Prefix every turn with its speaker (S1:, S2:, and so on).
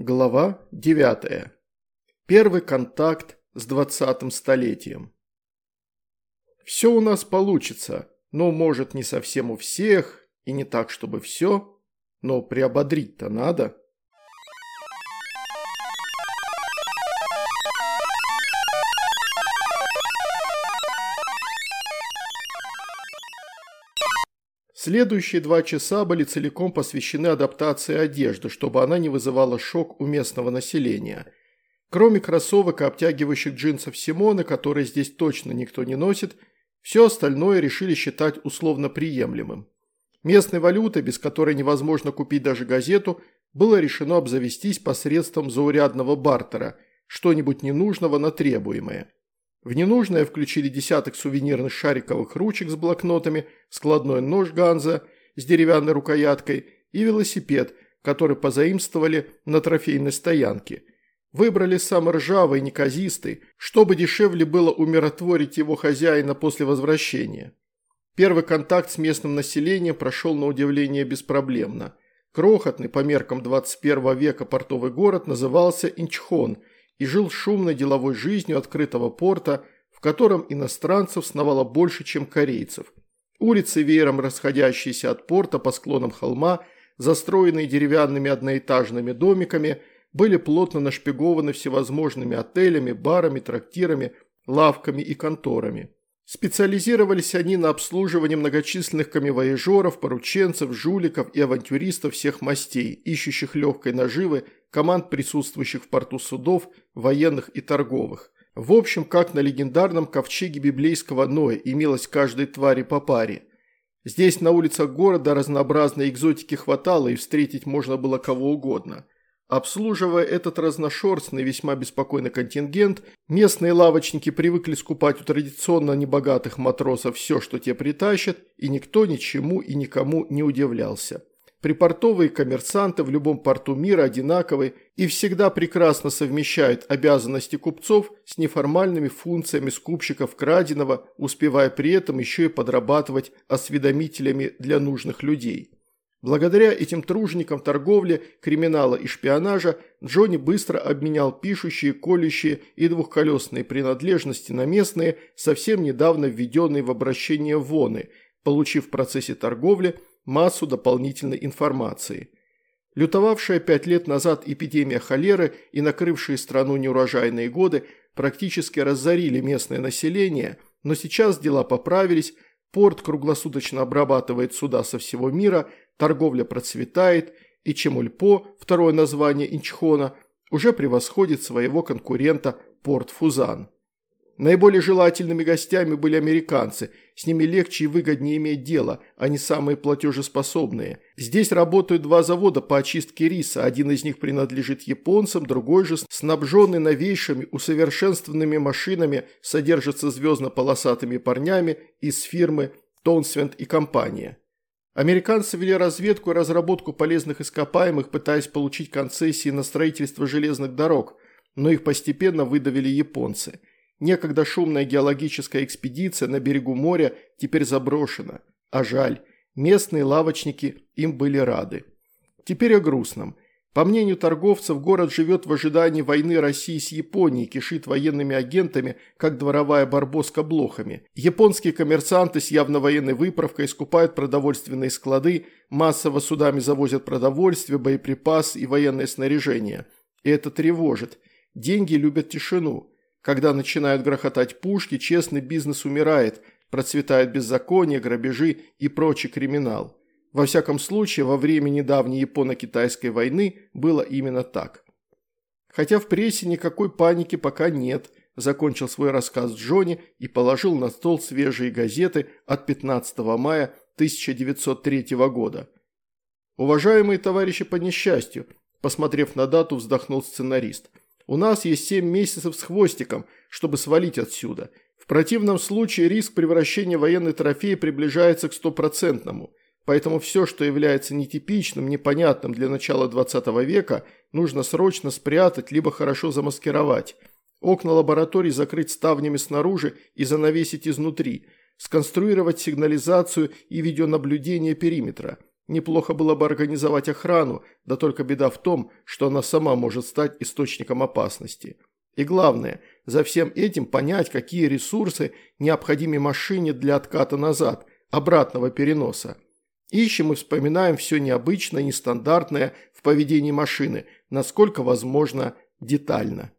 S1: Глава 9. Первый контакт с двадцатым столетием. Все у нас получится, но может не совсем у всех, и не так, чтобы все, но приободрить-то надо. Следующие два часа были целиком посвящены адаптации одежды, чтобы она не вызывала шок у местного населения. Кроме кроссовок и обтягивающих джинсов Симона, которые здесь точно никто не носит, все остальное решили считать условно приемлемым. Местной валютой, без которой невозможно купить даже газету, было решено обзавестись посредством заурядного бартера, что-нибудь ненужного на требуемое. В ненужное включили десяток сувенирных шариковых ручек с блокнотами, складной нож Ганза с деревянной рукояткой и велосипед, который позаимствовали на трофейной стоянке. Выбрали самый ржавый неказистый, чтобы дешевле было умиротворить его хозяина после возвращения. Первый контакт с местным населением прошел на удивление беспроблемно. Крохотный по меркам 21 века портовый город назывался Инчхон – и жил шумной деловой жизнью открытого порта, в котором иностранцев сновало больше, чем корейцев. Улицы, веером расходящиеся от порта по склонам холма, застроенные деревянными одноэтажными домиками, были плотно нашпигованы всевозможными отелями, барами, трактирами, лавками и конторами. Специализировались они на обслуживании многочисленных камевояжеров, порученцев, жуликов и авантюристов всех мастей, ищущих легкой наживы команд присутствующих в порту судов, военных и торговых. В общем, как на легендарном ковчеге библейского Ноя имелось каждой твари по паре. Здесь на улицах города разнообразной экзотики хватало и встретить можно было кого угодно. Обслуживая этот разношерстный, весьма беспокойный контингент, местные лавочники привыкли скупать у традиционно небогатых матросов все, что те притащат, и никто ничему и никому не удивлялся. Припортовые коммерсанты в любом порту мира одинаковы и всегда прекрасно совмещают обязанности купцов с неформальными функциями скупщиков краденого, успевая при этом еще и подрабатывать осведомителями для нужных людей. Благодаря этим труженикам торговли, криминала и шпионажа Джонни быстро обменял пишущие, колющие и двухколесные принадлежности на местные, совсем недавно введенные в обращение воны, получив в процессе торговли – массу дополнительной информации. Лютовавшая пять лет назад эпидемия холеры и накрывшие страну неурожайные годы практически разорили местное население, но сейчас дела поправились, порт круглосуточно обрабатывает суда со всего мира, торговля процветает, и Чемульпо, второе название Инчхона, уже превосходит своего конкурента Порт Фузан. Наиболее желательными гостями были американцы, с ними легче и выгоднее иметь дело, они самые платежеспособные. Здесь работают два завода по очистке риса, один из них принадлежит японцам, другой же, снабженный новейшими усовершенствованными машинами, содержится звездно-полосатыми парнями из фирмы Тонсвент и компания. Американцы вели разведку и разработку полезных ископаемых, пытаясь получить концессии на строительство железных дорог, но их постепенно выдавили японцы – Некогда шумная геологическая экспедиция на берегу моря теперь заброшена. А жаль, местные лавочники им были рады. Теперь о грустном. По мнению торговцев, город живет в ожидании войны России с Японией, кишит военными агентами, как дворовая барбоска блохами. Японские коммерсанты с явно военной выправкой скупают продовольственные склады, массово судами завозят продовольствие, боеприпасы и военное снаряжение. И это тревожит. Деньги любят тишину. Когда начинают грохотать пушки, честный бизнес умирает, процветает беззаконие, грабежи и прочий криминал. Во всяком случае, во время недавней Японо-Китайской войны было именно так. Хотя в прессе никакой паники пока нет, закончил свой рассказ Джонни и положил на стол свежие газеты от 15 мая 1903 года. «Уважаемые товарищи по несчастью», посмотрев на дату, вздохнул сценарист – у нас есть семь месяцев с хвостиком, чтобы свалить отсюда. В противном случае риск превращения военной трофеи приближается к стопроцентному. Поэтому все, что является нетипичным, непонятным для начала 20 века, нужно срочно спрятать, либо хорошо замаскировать. Окна лабораторий закрыть ставнями снаружи и занавесить изнутри. Сконструировать сигнализацию и видеонаблюдение периметра. Неплохо было бы организовать охрану, да только беда в том, что она сама может стать источником опасности. И главное, за всем этим понять, какие ресурсы необходимы машине для отката назад, обратного переноса. Ищем и вспоминаем все необычное, нестандартное в поведении машины, насколько возможно детально.